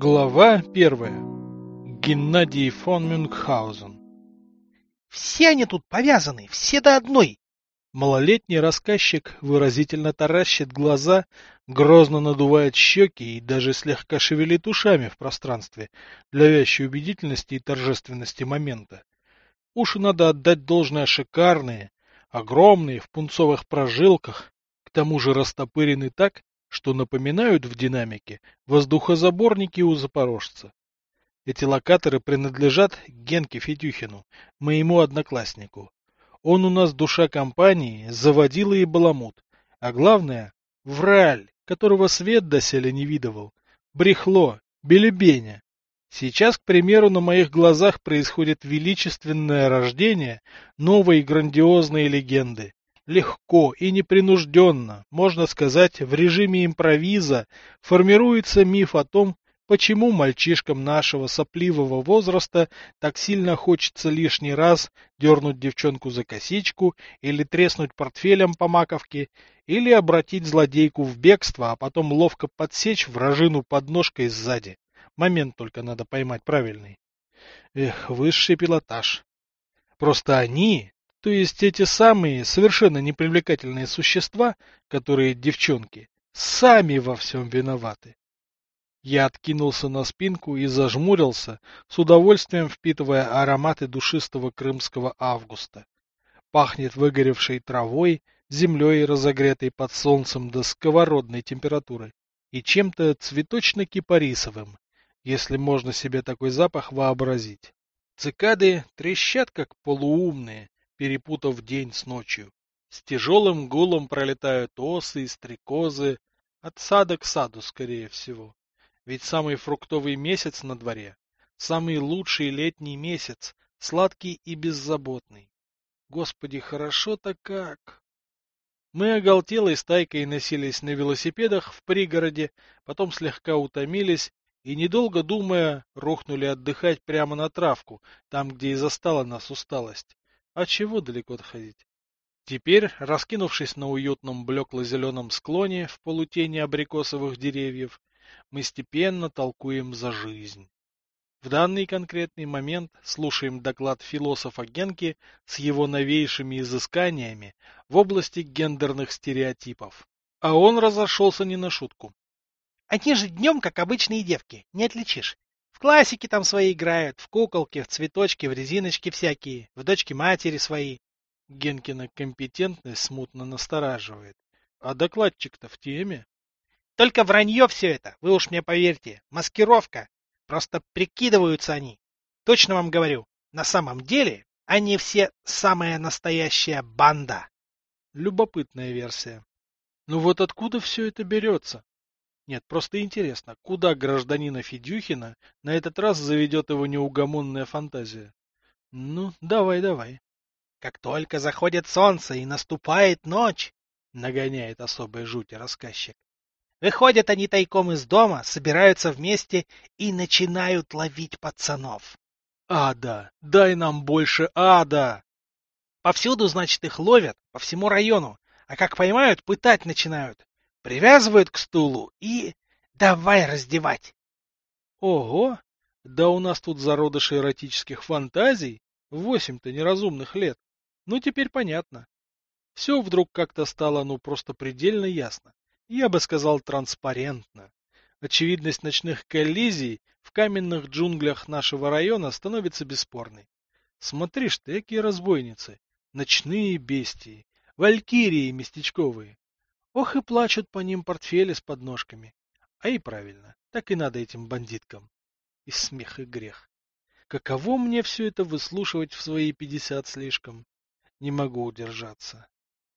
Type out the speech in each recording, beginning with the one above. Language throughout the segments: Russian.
Глава первая. Геннадий фон Мюнхгаузен. Все они тут повязаны, все до одной. Малолетний рассказчик выразительно таращит глаза, грозно надувает щеки и даже слегка шевелит ушами в пространстве для вящей убедительности и торжественности момента. Уши надо отдать должное шикарные, огромные, в пунцовых прожилках, к тому же растопырены так, что напоминают в динамике воздухозаборники у запорожца. Эти локаторы принадлежат Генке Федюхину, моему однокласснику. Он у нас душа компании, заводила и баламут. А главное, враль, которого свет доселе не видывал. Брехло, белебеня. Сейчас, к примеру, на моих глазах происходит величественное рождение новой грандиозной легенды легко и непринужденно, можно сказать, в режиме импровиза, формируется миф о том, почему мальчишкам нашего сопливого возраста так сильно хочется лишний раз дернуть девчонку за косичку или треснуть портфелем по маковке, или обратить злодейку в бегство, а потом ловко подсечь вражину подножкой сзади. Момент только надо поймать правильный. Эх, высший пилотаж. Просто они, то есть эти самые совершенно непривлекательные существа, которые девчонки, сами во всем виноваты. Я откинулся на спинку и зажмурился, с удовольствием впитывая ароматы душистого крымского августа. Пахнет выгоревшей травой, землей, разогретой под солнцем до сковородной температуры, и чем-то цветочно-кипарисовым, если можно себе такой запах вообразить. Цикады трещат, как полуумные, перепутав день с ночью. С тяжелым гулом пролетают осы и стрекозы, от сада к саду, скорее всего. Ведь самый фруктовый месяц на дворе, самый лучший летний месяц, сладкий и беззаботный. Господи, хорошо-то как! Мы оголтелой стайкой носились на велосипедах в пригороде, потом слегка утомились и, недолго думая, рухнули отдыхать прямо на травку, там, где и застала нас усталость. А чего далеко отходить? Теперь, раскинувшись на уютном блекло-зеленом склоне в полутени абрикосовых деревьев, мы степенно толкуем за жизнь. В данный конкретный момент слушаем доклад философа Генки с его новейшими изысканиями в области гендерных стереотипов. А он разошелся не на шутку. Они же днем, как обычные девки, не отличишь. В классике там свои играют, в куколки, в цветочки, в резиночки всякие, в дочки матери свои. Генкина компетентность смутно настораживает. А докладчик-то в теме? Только вранье все это, вы уж мне поверьте. Маскировка. Просто прикидываются они. Точно вам говорю, на самом деле они все самая настоящая банда. Любопытная версия. Ну вот откуда все это берется? Нет, просто интересно, куда гражданина Федюхина на этот раз заведет его неугомонная фантазия? Ну, давай, давай. Как только заходит солнце и наступает ночь, нагоняет особой жути рассказчик. Выходят они тайком из дома, собираются вместе и начинают ловить пацанов. Ада! Дай нам больше ада! Повсюду, значит, их ловят, по всему району, а как поймают, пытать начинают привязывают к стулу и давай раздевать. Ого! Да у нас тут зародыши эротических фантазий, восемь-то неразумных лет. Ну, теперь понятно. Все вдруг как-то стало, ну, просто предельно ясно. Я бы сказал, транспарентно. Очевидность ночных коллизий в каменных джунглях нашего района становится бесспорной. Смотришь ты, какие разбойницы, ночные бестии, валькирии местечковые. Ох и плачут по ним портфели с подножками. А и правильно, так и надо этим бандиткам. И смех, и грех. Каково мне все это выслушивать в свои пятьдесят слишком? Не могу удержаться.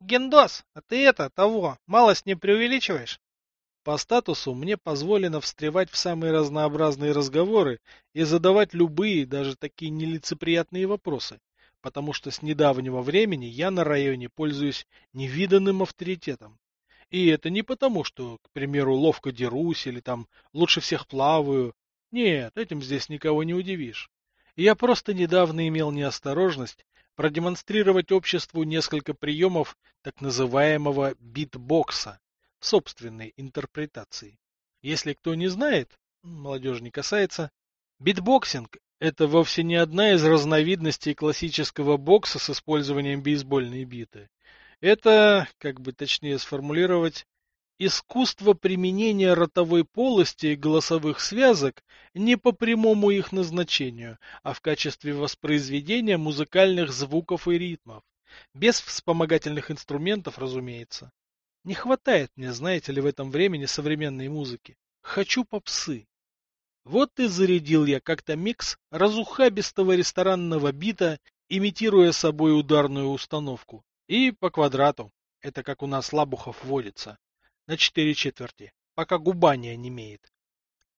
Гендос, а ты это, того, малость не преувеличиваешь? По статусу мне позволено встревать в самые разнообразные разговоры и задавать любые, даже такие нелицеприятные вопросы, потому что с недавнего времени я на районе пользуюсь невиданным авторитетом. И это не потому, что, к примеру, ловко дерусь или там лучше всех плаваю. Нет, этим здесь никого не удивишь. Я просто недавно имел неосторожность продемонстрировать обществу несколько приемов так называемого битбокса, собственной интерпретации. Если кто не знает, молодежь не касается. Битбоксинг – это вовсе не одна из разновидностей классического бокса с использованием бейсбольной биты. Это, как бы точнее сформулировать, искусство применения ротовой полости и голосовых связок не по прямому их назначению, а в качестве воспроизведения музыкальных звуков и ритмов. Без вспомогательных инструментов, разумеется. Не хватает мне, знаете ли, в этом времени современной музыки. Хочу попсы. Вот и зарядил я как-то микс разухабистого ресторанного бита, имитируя собой ударную установку. И по квадрату. Это как у нас Лабухов водится. На четыре четверти. Пока губа не онемеет.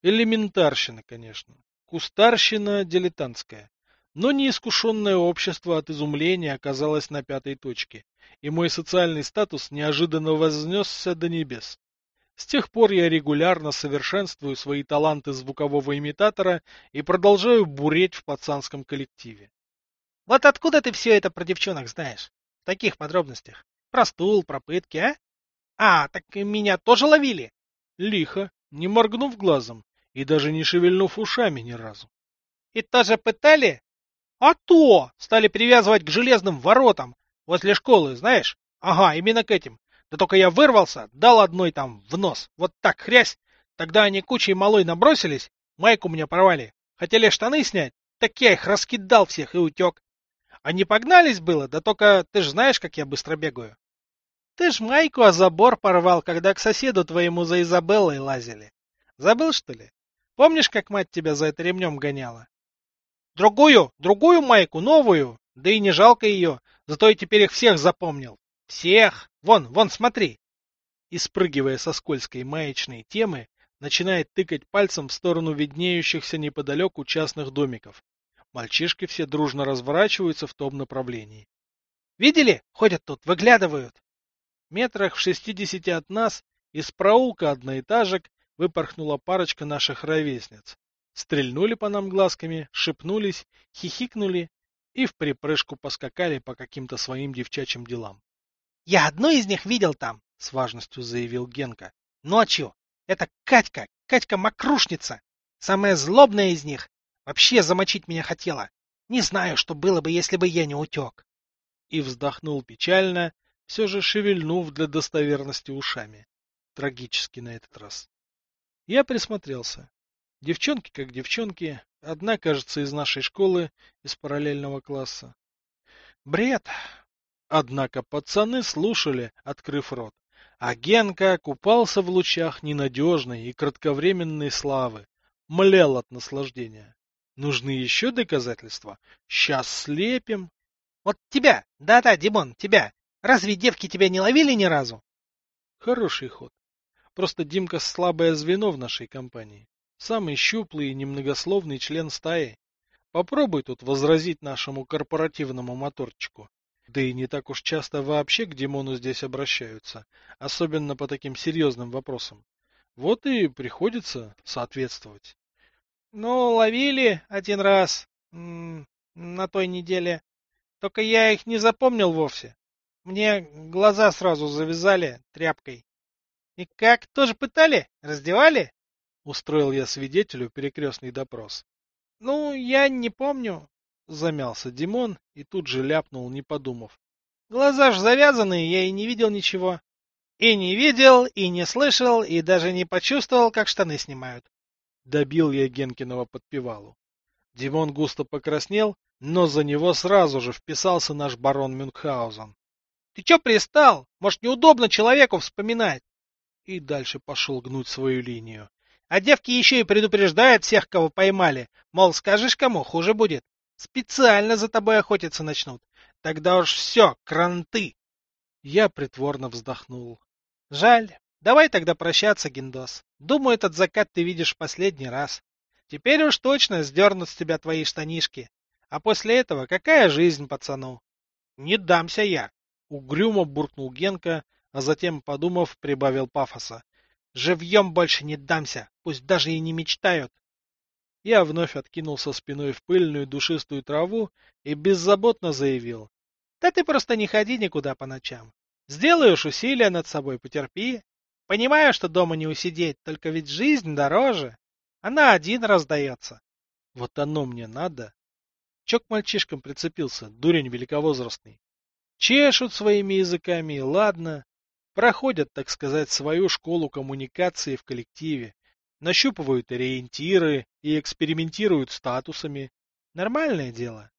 Элементарщина, конечно. Кустарщина дилетантская. Но неискушенное общество от изумления оказалось на пятой точке, и мой социальный статус неожиданно вознесся до небес. С тех пор я регулярно совершенствую свои таланты звукового имитатора и продолжаю буреть в пацанском коллективе. Вот откуда ты все это про девчонок знаешь? В таких подробностях. Про стул, про пытки, а? А, так меня тоже ловили? Лихо, не моргнув глазом и даже не шевельнув ушами ни разу. И тоже пытали? А то! Стали привязывать к железным воротам возле школы, знаешь? Ага, именно к этим. Да только я вырвался, дал одной там в нос. Вот так хрясь. Тогда они кучей малой набросились, майку мне порвали. Хотели штаны снять, так я их раскидал всех и утек. Они погнались было, да только ты ж знаешь, как я быстро бегаю. Ты ж майку о забор порвал, когда к соседу твоему за Изабеллой лазили. Забыл, что ли? Помнишь, как мать тебя за это ремнем гоняла? Другую, другую майку, новую. Да и не жалко ее, зато я теперь их всех запомнил. Всех! Вон, вон, смотри!» И, спрыгивая со скользкой маячной темы, начинает тыкать пальцем в сторону виднеющихся неподалеку частных домиков. Мальчишки все дружно разворачиваются в том направлении. «Видели? Ходят тут, выглядывают!» Метрах в шестидесяти от нас из проулка одноэтажек выпорхнула парочка наших ровесниц. Стрельнули по нам глазками, шепнулись, хихикнули и в припрыжку поскакали по каким-то своим девчачьим делам. — Я одну из них видел там, — с важностью заявил Генка. — Ночью. Это Катька, Катька-мокрушница. Самая злобная из них. Вообще замочить меня хотела. Не знаю, что было бы, если бы я не утек. И вздохнул печально, все же шевельнув для достоверности ушами. Трагически на этот раз. Я присмотрелся. Девчонки как девчонки, одна, кажется, из нашей школы, из параллельного класса. Бред. Однако пацаны слушали, открыв рот. А Генка купался в лучах ненадежной и кратковременной славы, млел от наслаждения. Нужны еще доказательства? Сейчас слепим. Вот тебя, да-да, Димон, тебя. Разве девки тебя не ловили ни разу? Хороший ход. Просто Димка слабое звено в нашей компании. Самый щуплый и немногословный член стаи. Попробуй тут возразить нашему корпоративному моторчику. Да и не так уж часто вообще к Димону здесь обращаются, особенно по таким серьезным вопросам. Вот и приходится соответствовать. Ну, ловили один раз м -м, на той неделе. Только я их не запомнил вовсе. Мне глаза сразу завязали тряпкой. И как, тоже пытали? Раздевали? Устроил я свидетелю перекрестный допрос. — Ну, я не помню. Замялся Димон и тут же ляпнул, не подумав. — Глаза ж завязаны, я и не видел ничего. И не видел, и не слышал, и даже не почувствовал, как штаны снимают. Добил я Генкиного подпевалу. Димон густо покраснел, но за него сразу же вписался наш барон Мюнхгаузен. — Ты чё пристал? Может, неудобно человеку вспоминать? И дальше пошел гнуть свою линию. А девки еще и предупреждают всех, кого поймали. Мол, скажешь кому, хуже будет. Специально за тобой охотиться начнут. Тогда уж все, кранты. Я притворно вздохнул. Жаль. Давай тогда прощаться, Гиндос. Думаю, этот закат ты видишь в последний раз. Теперь уж точно сдернут с тебя твои штанишки. А после этого какая жизнь пацану? Не дамся я. Угрюмо буркнул Генка, а затем, подумав, прибавил пафоса. Живьем больше не дамся, пусть даже и не мечтают. Я вновь откинулся спиной в пыльную душистую траву и беззаботно заявил. Да ты просто не ходи никуда по ночам. Сделаешь усилия над собой, потерпи. Понимаю, что дома не усидеть, только ведь жизнь дороже. Она один раздается. Вот оно мне надо. Чё к мальчишкам прицепился, дурень великовозрастный? Чешут своими языками, ладно. Проходят, так сказать, свою школу коммуникации в коллективе. Нащупывают ориентиры и экспериментируют статусами. Нормальное дело.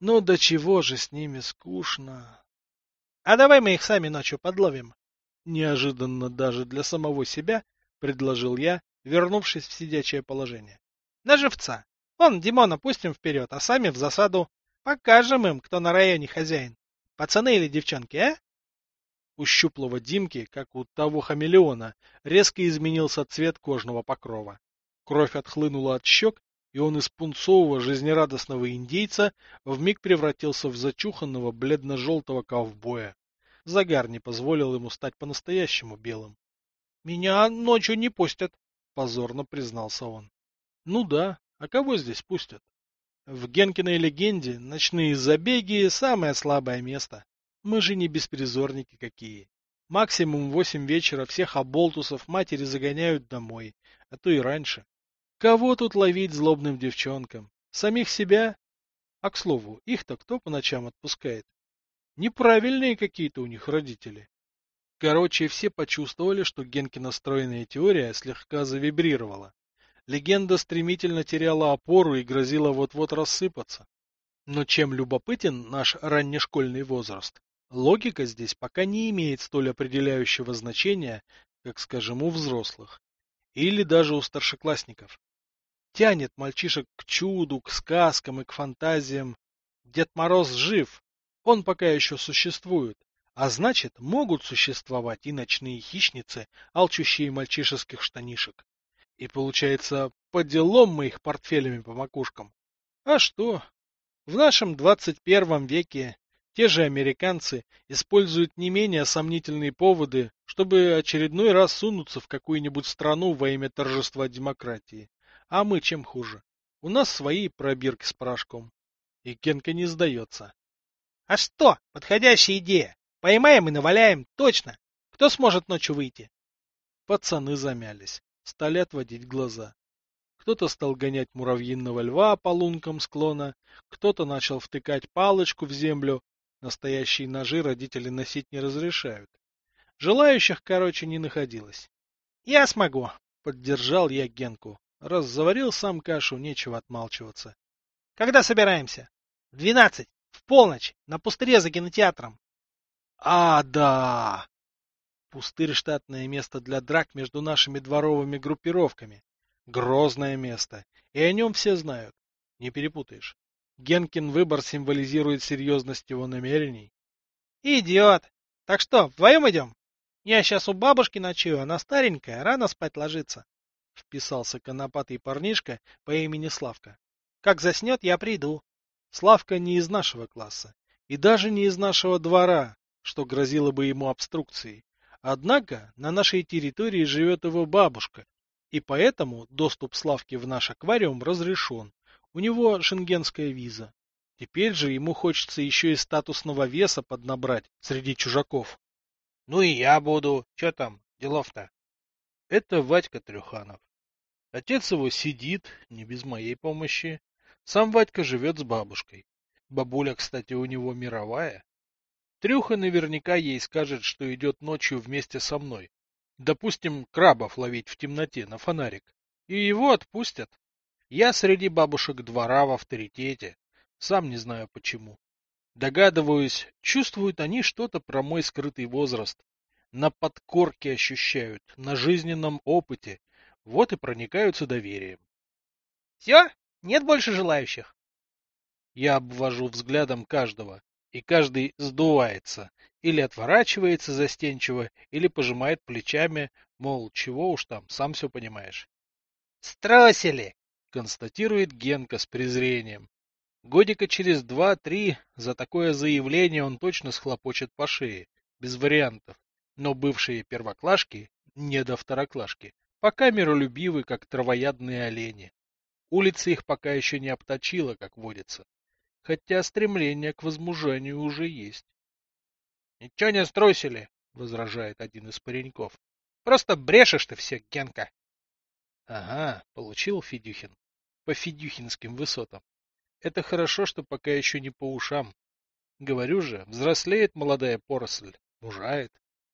Но до чего же с ними скучно. А давай мы их сами ночью подловим. Неожиданно даже для самого себя предложил я, вернувшись в сидячее положение. На живца. Он Димона пустим вперед, а сами в засаду. Покажем им, кто на районе хозяин. Пацаны или девчонки, а? У щуплого Димки, как у того хамелеона, резко изменился цвет кожного покрова. Кровь отхлынула от щек, и он из пунцового жизнерадостного индейца вмиг превратился в зачуханного бледно-желтого ковбоя. Загар не позволил ему стать по-настоящему белым. — Меня ночью не пустят, — позорно признался он. — Ну да, а кого здесь пустят? В Генкиной легенде ночные забеги – самое слабое место. Мы же не беспризорники какие. Максимум в восемь вечера всех оболтусов матери загоняют домой, а то и раньше. Кого тут ловить злобным девчонкам? Самих себя? А к слову, их-то кто по ночам отпускает? Неправильные какие-то у них родители. Короче, все почувствовали, что Генкина стройная теория слегка завибрировала. Легенда стремительно теряла опору и грозила вот-вот рассыпаться. Но чем любопытен наш раннешкольный возраст, логика здесь пока не имеет столь определяющего значения, как, скажем, у взрослых. Или даже у старшеклассников. Тянет мальчишек к чуду, к сказкам и к фантазиям. Дед Мороз жив, он пока еще существует, а значит, могут существовать и ночные хищницы, алчущие мальчишеских штанишек. И получается, по делам мы их портфелями по макушкам. А что? В нашем 21 веке те же американцы используют не менее сомнительные поводы, чтобы очередной раз сунуться в какую-нибудь страну во имя торжества демократии. А мы чем хуже? У нас свои пробирки с порошком. И Кенка не сдается. — А что? Подходящая идея. Поймаем и наваляем, точно. Кто сможет ночью выйти? Пацаны замялись стали отводить глаза. Кто-то стал гонять муравьиного льва по лункам склона, кто-то начал втыкать палочку в землю, настоящие ножи родители носить не разрешают. Желающих, короче, не находилось. — Я смогу, — поддержал я Генку. Раз заварил сам кашу, нечего отмалчиваться. — Когда собираемся? — В двенадцать, полночь, на пустыре за кинотеатром. — А, да! Пустырь — штатное место для драк между нашими дворовыми группировками. Грозное место, и о нем все знают. Не перепутаешь. Генкин выбор символизирует серьезность его намерений. Идиот! Так что, вдвоем идем? Я сейчас у бабушки ночую, она старенькая, рано спать ложится. Вписался конопатый парнишка по имени Славка. Как заснет, я приду. Славка не из нашего класса. И даже не из нашего двора, что грозило бы ему обструкцией. Однако на нашей территории живет его бабушка, и поэтому доступ Славки в наш аквариум разрешен. У него шенгенская виза. Теперь же ему хочется еще и статусного веса поднабрать среди чужаков. Ну и я буду. Че там, делов-то? Это Вадька Трюханов. Отец его сидит, не без моей помощи. Сам Вадька живет с бабушкой. Бабуля, кстати, у него мировая. Трюха наверняка ей скажет, что идет ночью вместе со мной. Допустим, крабов ловить в темноте на фонарик. И его отпустят. Я среди бабушек двора в авторитете. Сам не знаю почему. Догадываюсь, чувствуют они что-то про мой скрытый возраст. На подкорке ощущают, на жизненном опыте. Вот и проникаются доверием. Все? Нет больше желающих? Я обвожу взглядом каждого и каждый сдувается, или отворачивается застенчиво, или пожимает плечами, мол, чего уж там, сам все понимаешь. «Струсили!» — констатирует Генка с презрением. Годика через два-три за такое заявление он точно схлопочет по шее, без вариантов. Но бывшие первоклашки, не до второклашки, пока миролюбивы, как травоядные олени. Улица их пока еще не обточила, как водится хотя стремление к возмужанию уже есть. — Ничего не струсили, — возражает один из пареньков. — Просто брешешь ты все, Генка. Ага, получил Федюхин. По федюхинским высотам. Это хорошо, что пока еще не по ушам. Говорю же, взрослеет молодая поросль, мужает.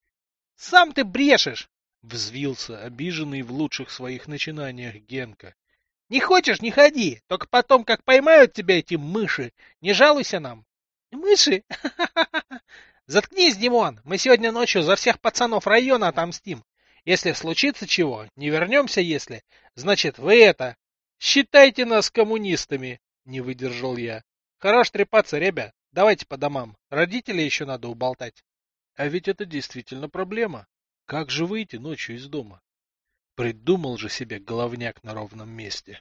— Сам ты брешешь! — взвился, обиженный в лучших своих начинаниях Генка. — Не хочешь, не ходи, только потом, как поймают тебя эти мыши, не жалуйся нам. — Мыши? Заткнись, Димон, мы сегодня ночью за всех пацанов района отомстим. Если случится чего, не вернемся, если, значит, вы это... Считайте нас коммунистами, не выдержал я. Хорош трепаться, ребят. Давайте по домам. Родителей еще надо уболтать. А ведь это действительно проблема. Как же выйти ночью из дома? Придумал же себе головняк на ровном месте.